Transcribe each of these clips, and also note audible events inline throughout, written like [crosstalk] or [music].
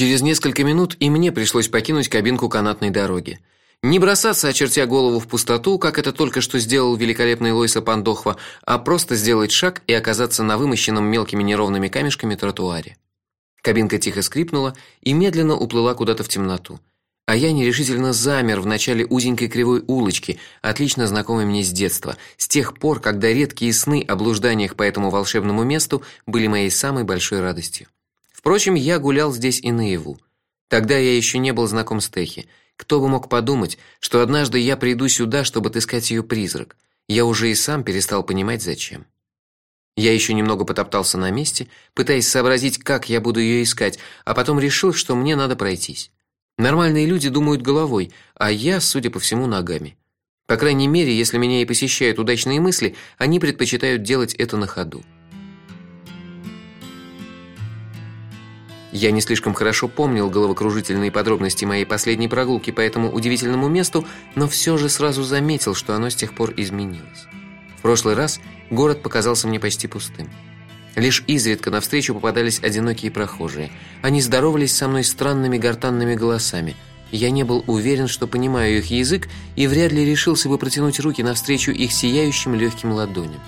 Через несколько минут и мне пришлось покинуть кабинку канатной дороги. Не бросаться, очертя голову в пустоту, как это только что сделал великолепный Лойса Пандохва, а просто сделать шаг и оказаться на вымощенном мелкими неровными камешками тротуаре. Кабинка тихо скрипнула и медленно уплыла куда-то в темноту. А я нерешительно замер в начале узенькой кривой улочки, отлично знакомой мне с детства, с тех пор, когда редкие сны о блужданиях по этому волшебному месту были моей самой большой радостью. Впрочем, я гулял здесь и наяву. Тогда я еще не был знаком с Техи. Кто бы мог подумать, что однажды я приду сюда, чтобы отыскать ее призрак. Я уже и сам перестал понимать зачем. Я еще немного потоптался на месте, пытаясь сообразить, как я буду ее искать, а потом решил, что мне надо пройтись. Нормальные люди думают головой, а я, судя по всему, ногами. По крайней мере, если меня и посещают удачные мысли, они предпочитают делать это на ходу. Я не слишком хорошо помнил головокружительные подробности моей последней прогулки по этому удивительному месту, но все же сразу заметил, что оно с тех пор изменилось. В прошлый раз город показался мне почти пустым. Лишь изредка навстречу попадались одинокие прохожие. Они здоровались со мной странными гортанными голосами. Я не был уверен, что понимаю их язык, и вряд ли решился бы протянуть руки навстречу их сияющим легким ладоням.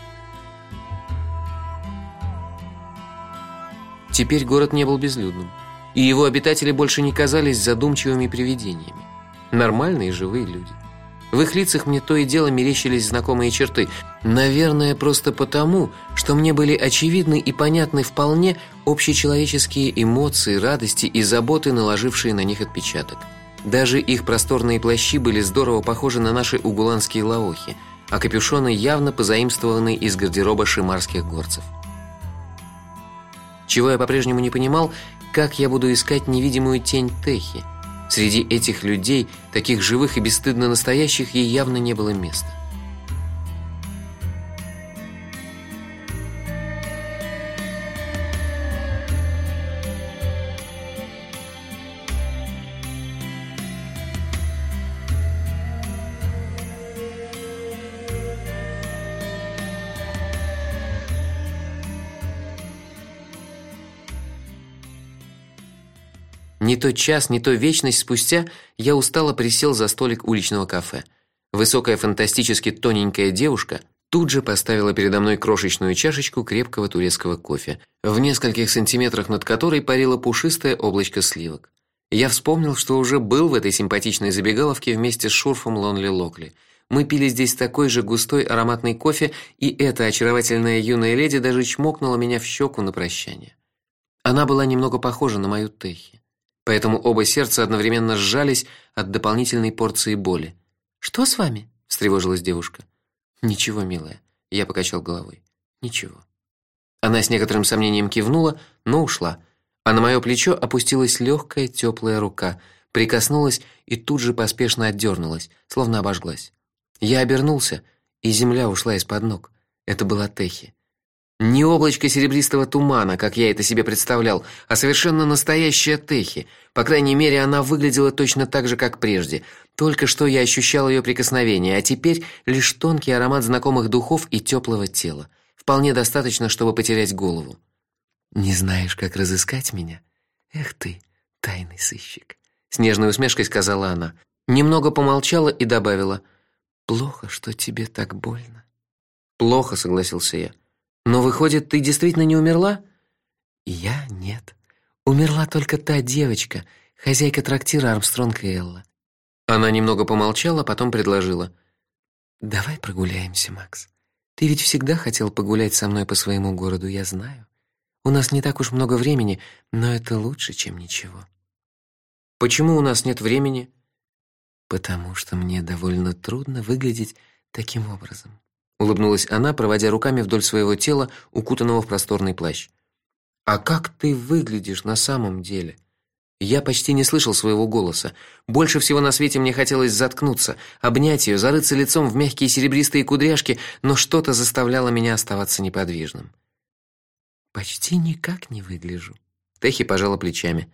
Теперь город не был безлюдным, и его обитатели больше не казались задумчивыми привидениями. Нормальные живые люди. В их лицах мне то и дело мерещились знакомые черты. Наверное, просто потому, что мне были очевидны и понятны вполне общечеловеческие эмоции, радости и заботы, наложившие на них отпечаток. Даже их просторные плащи были здорово похожи на наши угуланские лаохи, а капюшоны явно позаимствованы из гардероба шимарских горцев. Чего я по-прежнему не понимал, как я буду искать невидимую тень Техи. Среди этих людей, таких живых и бесстыдно настоящих, ей явно не было места. То час, не то вечность спустя я устало присел за столик уличного кафе. Высокая фантастически тоненькая девушка тут же поставила передо мной крошечную чашечку крепкого турецкого кофе, в нескольких сантиметрах над которой парило пушистое облачко сливок. Я вспомнил, что уже был в этой симпатичной забегаловке вместе с Шурфом Лонли Локли. Мы пили здесь такой же густой ароматный кофе, и эта очаровательная юная леди даже чмокнула меня в щеку на прощание. Она была немного похожа на мою Техи. Поэтому оба сердца одновременно сжались от дополнительной порции боли. Что с вами? встревожилась девушка. Ничего, милая, я покачал головой. Ничего. Она с некоторым сомнением кивнула, но ушла. А на мое плечо опустилась легкая теплая рука, прикоснулась и тут же поспешно отдернулась, словно обожглась. Я обернулся, и земля ушла из-под ног. Это была Техи. Не облачко серебристого тумана, как я это себе представлял, а совершенно настоящая Техи. По крайней мере, она выглядела точно так же, как прежде. Только что я ощущал ее прикосновение, а теперь лишь тонкий аромат знакомых духов и теплого тела. Вполне достаточно, чтобы потерять голову. Не знаешь, как разыскать меня? Эх ты, тайный сыщик, с нежной усмешкой сказала она. Немного помолчала и добавила: "Плохо, что тебе так больно". "Плохо", согласился я. Но выходит, ты действительно не умерла? Я нет. Умерла только та девочка, хозяйка трактира Армстронг и Элла. Она немного помолчала, потом предложила: "Давай прогуляемся, Макс. Ты ведь всегда хотел погулять со мной по своему городу, я знаю. У нас не так уж много времени, но это лучше, чем ничего". Почему у нас нет времени? Потому что мне довольно трудно выглядеть таким образом улыбнулась она, проводя руками вдоль своего тела, укутанного в просторный плащ. А как ты выглядишь на самом деле? Я почти не слышал своего голоса. Больше всего на свете мне хотелось заткнуться, обнять ее, зарыться лицом в мягкие серебристые кудряшки, но что-то заставляло меня оставаться неподвижным. Почти никак не выгляжу. Техи пожала плечами.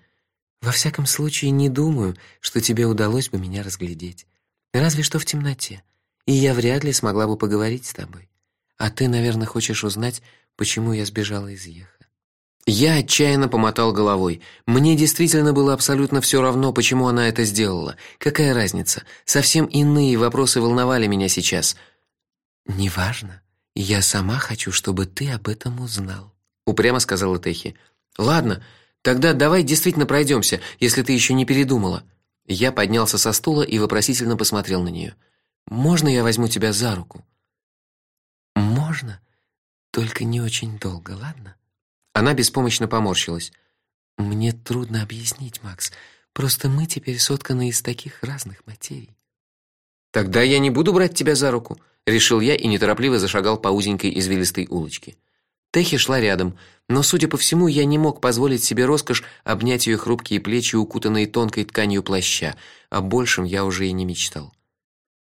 Во всяком случае, не думаю, что тебе удалось бы меня разглядеть. Разве что в темноте и я вряд ли смогла бы поговорить с тобой. А ты, наверное, хочешь узнать, почему я сбежала из Еха. Я отчаянно помотал головой. Мне действительно было абсолютно все равно, почему она это сделала. Какая разница? Совсем иные вопросы волновали меня сейчас. Неважно. Я сама хочу, чтобы ты об этом узнал, упрямо сказала Техи. Ладно, тогда давай действительно пройдемся, если ты еще не передумала. Я поднялся со стула и вопросительно посмотрел на нее. Можно я возьму тебя за руку? Можно, только не очень долго, ладно? Она беспомощно поморщилась. Мне трудно объяснить, Макс. Просто мы теперь сотканы из таких разных материй. Тогда я не буду брать тебя за руку, решил я и неторопливо зашагал по узенькой извилистой улочке. Техи шла рядом, но, судя по всему, я не мог позволить себе роскошь обнять ее хрупкие плечи, укутанные тонкой тканью плаща. О большем я уже и не мечтал.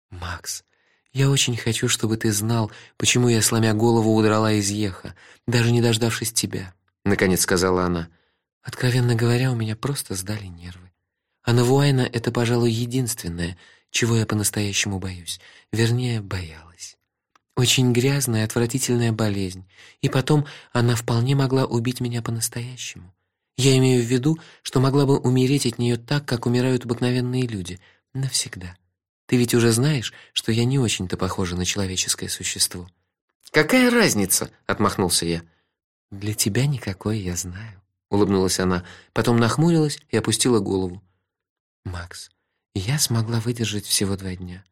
Макс, я очень хочу, чтобы ты знал, почему я сломя голову удрала из Еха, даже не дождавшись тебя наконец сказала она. Откровенно говоря, у меня просто сдали нервы. А Навуайна это, пожалуй, единственное, чего я по-настоящему боюсь, вернее, боялась. Очень грязная, отвратительная болезнь, и потом она вполне могла убить меня по-настоящему. Я имею в виду, что могла бы умереть от нее так, как умирают обыкновенные люди, навсегда. Ты ведь уже знаешь, что я не очень-то похожа на человеческое существо. Какая разница, отмахнулся я. Для тебя никакой, я знаю, улыбнулась она, потом нахмурилась и опустила голову. Макс, я смогла выдержать всего два дня.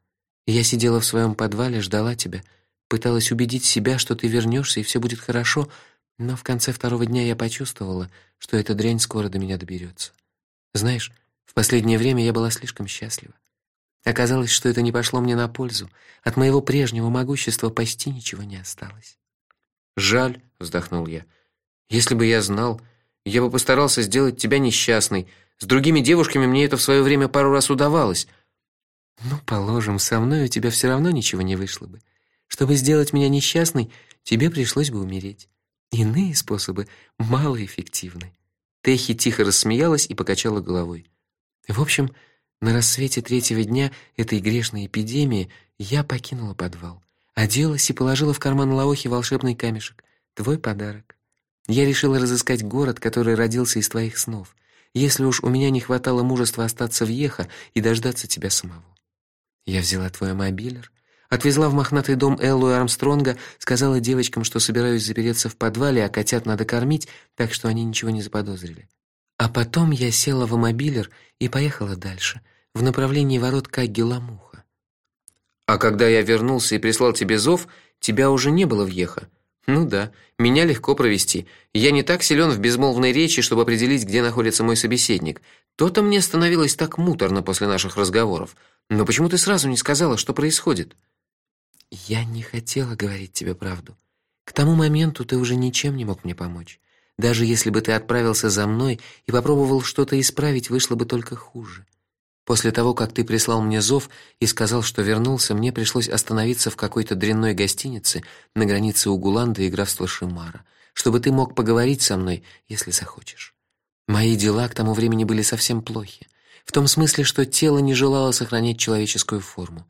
Я сидела в своем подвале, ждала тебя, пыталась убедить себя, что ты вернешься и все будет хорошо, но в конце второго дня я почувствовала, что эта дрянь скоро до меня доберется. Знаешь, в последнее время я была слишком счастлива. Оказалось, что это не пошло мне на пользу. От моего прежнего могущества почти ничего не осталось. Жаль, вздохнул я. Если бы я знал, я бы постарался сделать тебя несчастной. С другими девушками мне это в свое время пару раз удавалось. Ну, положим, со мной у тебя все равно ничего не вышло бы. Чтобы сделать меня несчастной, тебе пришлось бы умереть. Иные способы малоэффективны. Техи тихо рассмеялась и покачала головой. В общем, на рассвете третьего дня этой грешной эпидемии я покинула подвал. Оделась и положила в карман Лаохи волшебный камешек. Твой подарок. Я решила разыскать город, который родился из твоих снов. Если уж у меня не хватало мужества остаться в Еха и дождаться тебя самого. Я взяла твой мобилер, отвезла в мохнатый дом Эллу и Армстронга, сказала девочкам, что собираюсь запереться в подвале, а котят надо кормить, так что они ничего не заподозрили. А потом я села в мобилер и поехала дальше, в направлении ворот Каггеламуха. А когда я вернулся и прислал тебе зов, тебя уже не было в Еха. Ну да, меня легко провести. Я не так силен в безмолвной речи, чтобы определить, где находится мой собеседник. То-то мне становилось так муторно после наших разговоров. Но почему ты сразу не сказала, что происходит? Я не хотела говорить тебе правду. К тому моменту ты уже ничем не мог мне помочь. Даже если бы ты отправился за мной и попробовал что-то исправить, вышло бы только хуже. После того, как ты прислал мне зов и сказал, что вернулся, мне пришлось остановиться в какой-то дрянной гостинице на границе Угуланда и графства Шимара, чтобы ты мог поговорить со мной, если захочешь. Мои дела к тому времени были совсем плохи, в том смысле, что тело не желало сохранять человеческую форму.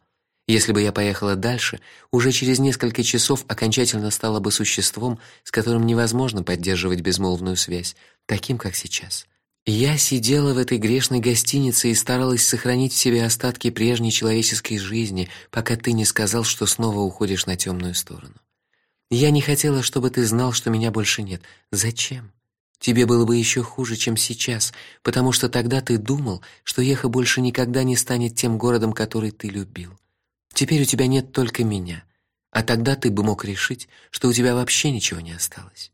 Если бы я поехала дальше, уже через несколько часов окончательно стала бы существом, с которым невозможно поддерживать безмолвную связь, таким как сейчас. Я сидела в этой грешной гостинице и старалась сохранить в себе остатки прежней человеческой жизни, пока ты не сказал, что снова уходишь на темную сторону. Я не хотела, чтобы ты знал, что меня больше нет. Зачем? Тебе было бы еще хуже, чем сейчас, потому что тогда ты думал, что Еха больше никогда не станет тем городом, который ты любил. Теперь у тебя нет только меня, а тогда ты бы мог решить, что у тебя вообще ничего не осталось.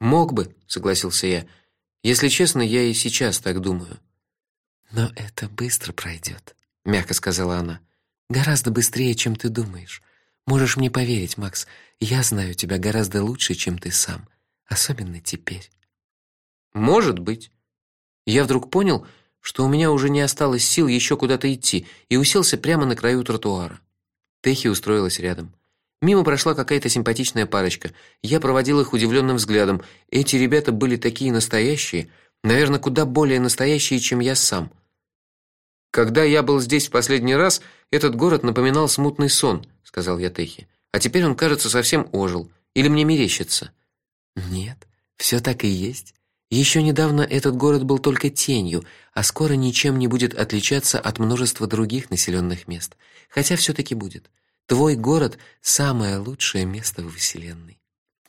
Мог бы, согласился я. Если честно, я и сейчас так думаю. Но это быстро пройдет, мягко сказала она. Гораздо быстрее, чем ты думаешь. Можешь мне поверить, Макс. Я знаю тебя гораздо лучше, чем ты сам, особенно теперь. Может быть. Я вдруг понял, что у меня уже не осталось сил еще куда-то идти, и уселся прямо на краю тротуара. Техи устроилась рядом. Мимо прошла какая-то симпатичная парочка. Я проводил их удивленным взглядом. Эти ребята были такие настоящие, наверное, куда более настоящие, чем я сам. Когда я был здесь в последний раз, этот город напоминал смутный сон, сказал я Техи. А теперь он, кажется, совсем ожил. Или мне мерещится? Нет, Все так и есть. Еще недавно этот город был только тенью, а скоро ничем не будет отличаться от множества других населенных мест. Хотя все таки будет. Твой город самое лучшее место в вселенной.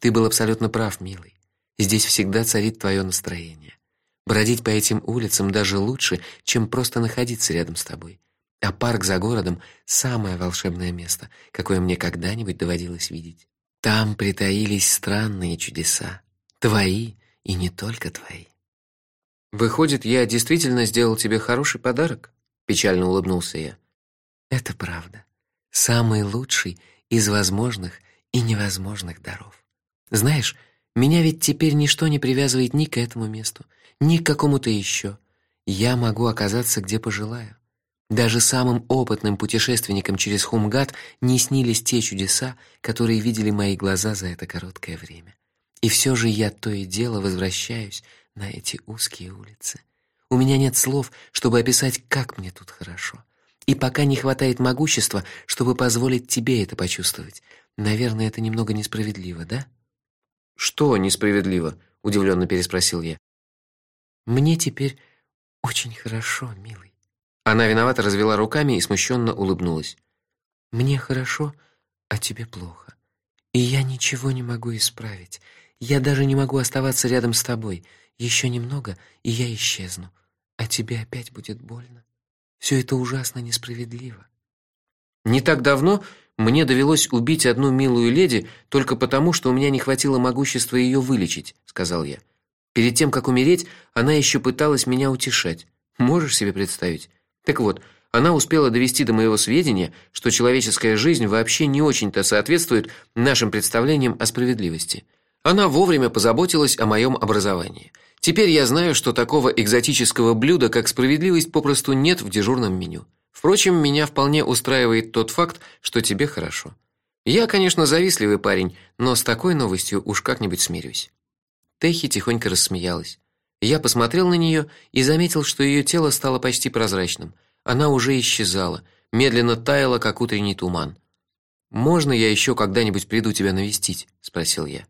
Ты был абсолютно прав, милый. Здесь всегда царит твое настроение. Бродить по этим улицам даже лучше, чем просто находиться рядом с тобой. А парк за городом самое волшебное место, какое мне когда-нибудь доводилось видеть. Там притаились странные чудеса, твои и не только твои. Выходит, я действительно сделал тебе хороший подарок? Печально улыбнулся я. Это правда. Самый лучший из возможных и невозможных даров. Знаешь, меня ведь теперь ничто не привязывает ни к этому месту, ни к какому-то еще. Я могу оказаться где пожелаю. Даже самым опытным путешественникам через Хумгат не снились те чудеса, которые видели мои глаза за это короткое время. И все же я то и дело возвращаюсь на эти узкие улицы. У меня нет слов, чтобы описать, как мне тут хорошо. И пока не хватает могущества, чтобы позволить тебе это почувствовать. Наверное, это немного несправедливо, да? Что несправедливо? удивленно переспросил я. Мне теперь очень хорошо, милый. Она виновато развела руками и смущенно улыбнулась. Мне хорошо, а тебе плохо. И я ничего не могу исправить. Я даже не могу оставаться рядом с тобой. Еще немного, и я исчезну, а тебе опять будет больно. Все это ужасно несправедливо. Не так давно мне довелось убить одну милую леди только потому, что у меня не хватило могущества ее вылечить, сказал я. Перед тем как умереть, она еще пыталась меня утешать. Можешь себе представить? Так вот, она успела довести до моего сведения, что человеческая жизнь вообще не очень-то соответствует нашим представлениям о справедливости. Она вовремя позаботилась о моем образовании. Теперь я знаю, что такого экзотического блюда, как справедливость, попросту нет в дежурном меню. Впрочем, меня вполне устраивает тот факт, что тебе хорошо. Я, конечно, завистливый парень, но с такой новостью уж как-нибудь смирюсь. Техи тихонько рассмеялась. Я посмотрел на нее и заметил, что ее тело стало почти прозрачным. Она уже исчезала, медленно таяла, как утренний туман. Можно я еще когда-нибудь приду тебя навестить, спросил я.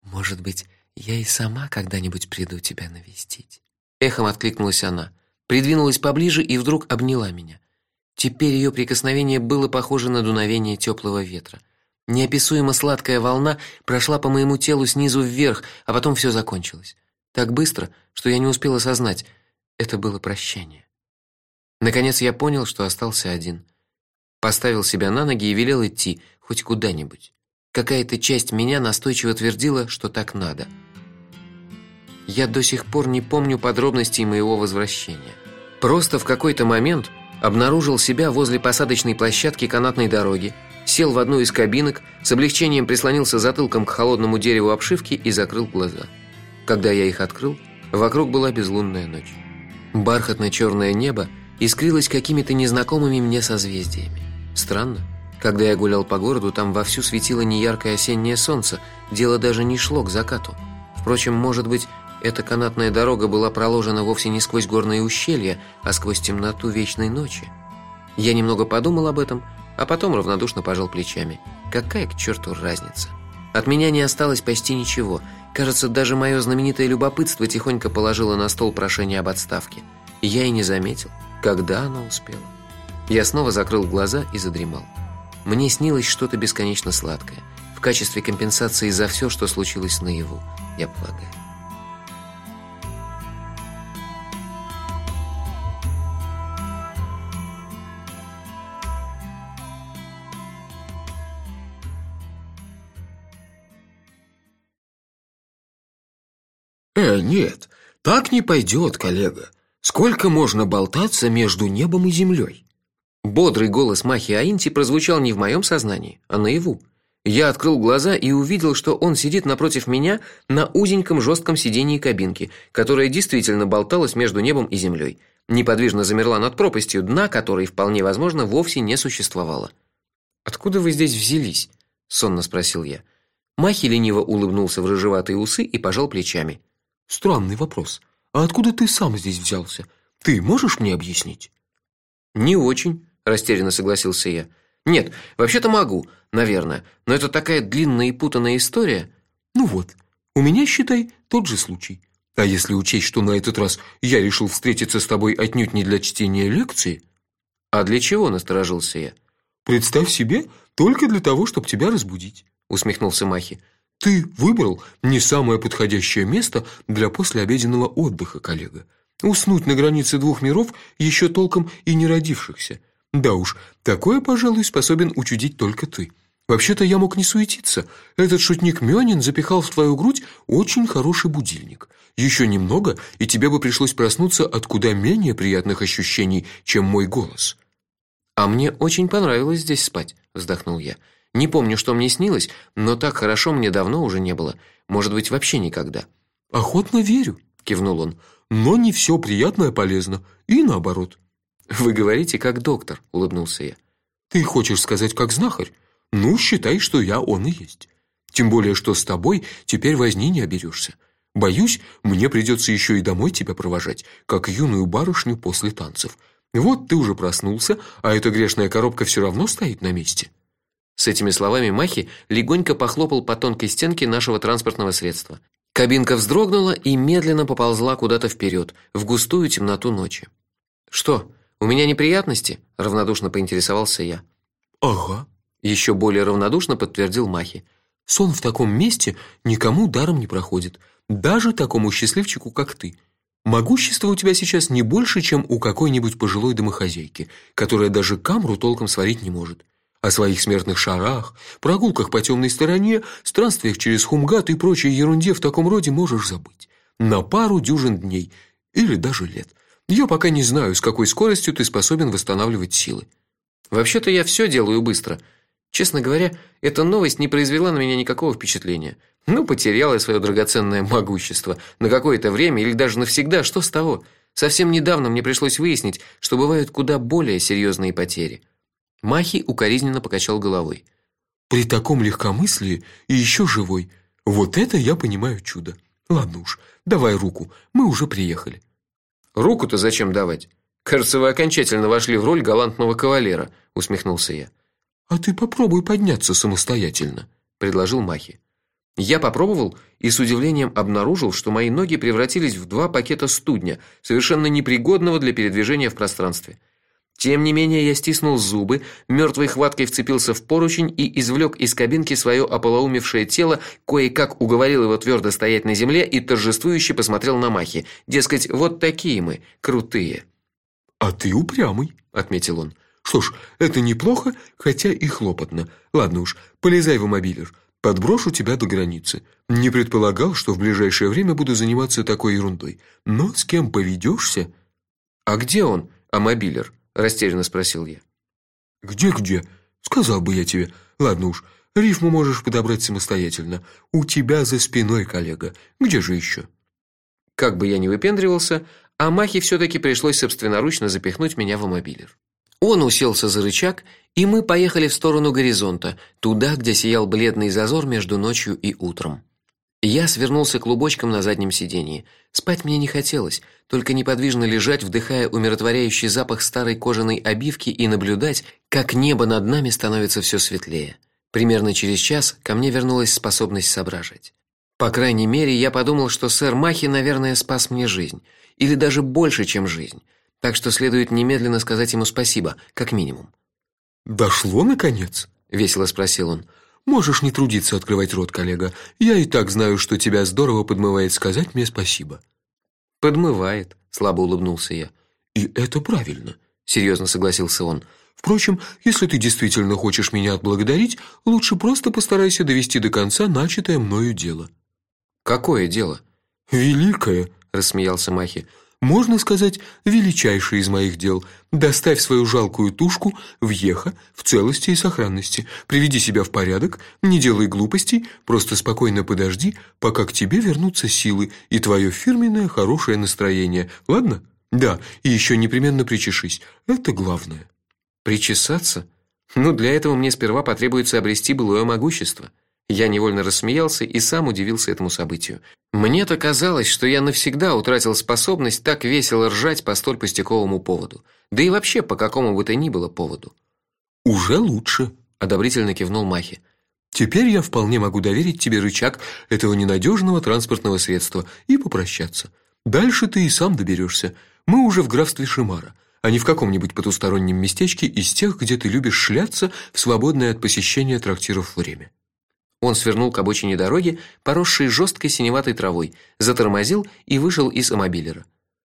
Может быть, я и сама когда-нибудь приду тебя навестить. Эхом откликнулась она, придвинулась поближе и вдруг обняла меня. Теперь ее прикосновение было похоже на дуновение теплого ветра. Неописуемо сладкая волна прошла по моему телу снизу вверх, а потом все закончилось. Так быстро, что я не успел осознать, это было прощание. Наконец я понял, что остался один. Поставил себя на ноги и велел идти хоть куда-нибудь. Какая-то часть меня настойчиво твердила, что так надо. Я до сих пор не помню подробностей моего возвращения. Просто в какой-то момент обнаружил себя возле посадочной площадки канатной дороги сел в одну из кабинок, с облегчением прислонился затылком к холодному дереву обшивки и закрыл глаза. Когда я их открыл, вокруг была безлунная ночь. Бархатное черное небо искрилось какими-то незнакомыми мне созвездиями. Странно, когда я гулял по городу, там вовсю светило неяркое осеннее солнце, дело даже не шло к закату. Впрочем, может быть, эта канатная дорога была проложена вовсе не сквозь горные ущелья, а сквозь темноту вечной ночи. Я немного подумал об этом а потом равнодушно пожал плечами. Какая к черту разница? От меня не осталось почти ничего. Кажется, даже мое знаменитое любопытство тихонько положило на стол прошение об отставке. я и не заметил, когда оно успело. Я снова закрыл глаза и задремал. Мне снилось что-то бесконечно сладкое, в качестве компенсации за все, что случилось наяву, я полагаю. «Э, нет, так не пойдет, коллега. Сколько можно болтаться между небом и землей?» Бодрый голос Махи Аинти прозвучал не в моем сознании, а наяву. Я открыл глаза и увидел, что он сидит напротив меня на узеньком жестком сиденье кабинки, которая действительно болталась между небом и землей. Неподвижно замерла над пропастью, дна которой вполне возможно вовсе не существовало. Откуда вы здесь взялись? сонно спросил я. Махи лениво улыбнулся в рыжеватые усы и пожал плечами. Странный вопрос. А откуда ты сам здесь взялся? Ты можешь мне объяснить? Не очень, растерянно согласился я. Нет, вообще-то могу, наверное, но это такая длинная и путанная история. Ну вот, У меня, считай, тот же случай. А если учесть, что на этот раз я решил встретиться с тобой отнюдь не для чтения лекции, а для чего насторожился я? Представь себе, только для того, чтобы тебя разбудить, усмехнулся Махи. Ты выбрал не самое подходящее место для послеобеденного отдыха, коллега. Уснуть на границе двух миров еще толком и не родившихся. Да уж, такое, пожалуй, способен учудить только ты. Вообще-то я мог не суетиться. Этот шутник Мёнин запихал в твою грудь очень хороший будильник. Еще немного, и тебе бы пришлось проснуться от куда менее приятных ощущений, чем мой голос. А мне очень понравилось здесь спать, вздохнул я. Не помню, что мне снилось, но так хорошо мне давно уже не было. Может быть, вообще никогда. Охотно верю, кивнул он. Но не все приятное полезно, и наоборот. [laughs] Вы говорите как доктор, улыбнулся я. Ты хочешь сказать как знахарь? Ну, считай, что я он и есть. Тем более, что с тобой теперь возни не оберешься. Боюсь, мне придется еще и домой тебя провожать, как юную барышню после танцев. Вот ты уже проснулся, а эта грешная коробка все равно стоит на месте. С этими словами Махи легонько похлопал по тонкой стенке нашего транспортного средства. Кабинка вздрогнула и медленно поползла куда-то вперед, в густую темноту ночи. Что? У меня неприятности? равнодушно поинтересовался я. Ага, еще более равнодушно подтвердил Махи. Сон в таком месте никому даром не проходит, даже такому счастливчику, как ты. Могущество у тебя сейчас не больше, чем у какой-нибудь пожилой домохозяйки, которая даже камру толком сварить не может. О своих смертных шарах, прогулках по темной стороне, странствиях через Хумгат и прочей ерунде в таком роде можешь забыть. На пару дюжин дней или даже лет. Я пока не знаю, с какой скоростью ты способен восстанавливать силы. Вообще-то я все делаю быстро. Честно говоря, эта новость не произвела на меня никакого впечатления. Ну, потерял я свое драгоценное могущество на какое-то время или даже навсегда, что с того? Совсем недавно мне пришлось выяснить, что бывают куда более серьезные потери. Махи укоризненно покачал головой. При таком легкомыслии и еще живой. Вот это я понимаю чудо. Ладно уж, давай руку. Мы уже приехали. Руку-то зачем давать? Кажется, вы окончательно вошли в роль галантного кавалера, усмехнулся я. А ты попробуй подняться самостоятельно, предложил Махи. Я попробовал и с удивлением обнаружил, что мои ноги превратились в два пакета студня, совершенно непригодного для передвижения в пространстве. Тем не менее, я стиснул зубы, мертвой хваткой вцепился в поручень и извлек из кабинки свое ополоумевшее тело, кое-как уговорил его твердо стоять на земле и торжествующе посмотрел на Махи. Дескать, вот такие мы, крутые. А ты упрямый, отметил он. Что ж, это неплохо, хотя и хлопотно. Ладно уж, полезай в мобилер. Подброшу тебя до границы. Не предполагал, что в ближайшее время буду заниматься такой ерундой. Но с кем поведешься? А где он, а мобилер? Растерянно спросил я. Где где? Сказал бы я тебе. Ладно уж, рифму можешь подобрать самостоятельно. У тебя за спиной, коллега. Где же еще? Как бы я ни выпендривался, а Махе все таки пришлось собственноручно запихнуть меня в мобилер. Он уселся за рычаг, и мы поехали в сторону горизонта, туда, где сиял бледный зазор между ночью и утром. Я свернулся клубочком на заднем сиденье. Спать мне не хотелось, только неподвижно лежать, вдыхая умиротворяющий запах старой кожаной обивки и наблюдать, как небо над нами становится все светлее. Примерно через час ко мне вернулась способность соображать. По крайней мере, я подумал, что сэр Махи, наверное, спас мне жизнь, или даже больше, чем жизнь. Так что следует немедленно сказать ему спасибо, как минимум. Дошло наконец, весело спросил он. Можешь не трудиться открывать рот, коллега. Я и так знаю, что тебя здорово подмывает сказать мне спасибо. Подмывает, слабо улыбнулся я. И это правильно, серьезно согласился он. Впрочем, если ты действительно хочешь меня отблагодарить, лучше просто постарайся довести до конца начатое мною дело. Какое дело? Великое, рассмеялся Махи можно сказать, величайшее из моих дел. Доставь свою жалкую тушку в Еха в целости и сохранности. Приведи себя в порядок, не делай глупостей, просто спокойно подожди, пока к тебе вернутся силы и твое фирменное хорошее настроение. Ладно? Да, и еще непременно причешись. Это главное. Причесаться? Ну, для этого мне сперва потребуется обрести былое могущество. Я невольно рассмеялся и сам удивился этому событию. Мне-то казалось, что я навсегда утратил способность так весело ржать по столь пустяковому поводу, да и вообще по какому бы то ни было поводу. Уже лучше, одобрительно кивнул Махи. Теперь я вполне могу доверить тебе рычаг этого ненадежного транспортного средства и попрощаться. Дальше ты и сам доберешься. Мы уже в графстве Шимара, а не в каком-нибудь потустороннем местечке из тех, где ты любишь шляться в свободное от посещения трактиров время. Он свернул к обочине дороги, поросшей жесткой синеватой травой, затормозил и вышел из амобилера.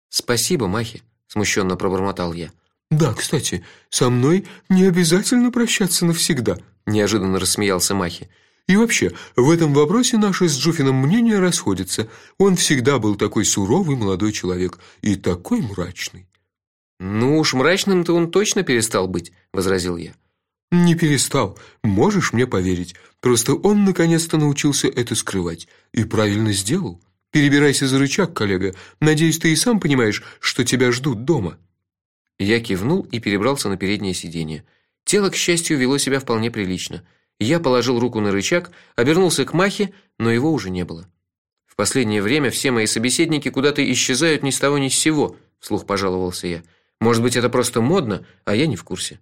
"Спасибо, Махи", смущенно пробормотал я. "Да, кстати, со мной не обязательно прощаться навсегда", неожиданно рассмеялся Махи. "И вообще, в этом вопросе наши с Джуфином мнения расходятся. Он всегда был такой суровый молодой человек и такой мрачный". "Ну уж мрачным-то он точно перестал быть", возразил я. Не перестал. Можешь мне поверить? Просто он наконец-то научился это скрывать и правильно сделал. Перебирайся за рычаг, коллега. Надеюсь, ты и сам понимаешь, что тебя ждут дома. Я кивнул и перебрался на переднее сиденье. Тело, к счастью, вело себя вполне прилично. Я положил руку на рычаг, обернулся к Махе, но его уже не было. В последнее время все мои собеседники куда-то исчезают ни с того ни с сего, вслух пожаловался я. Может быть, это просто модно, а я не в курсе.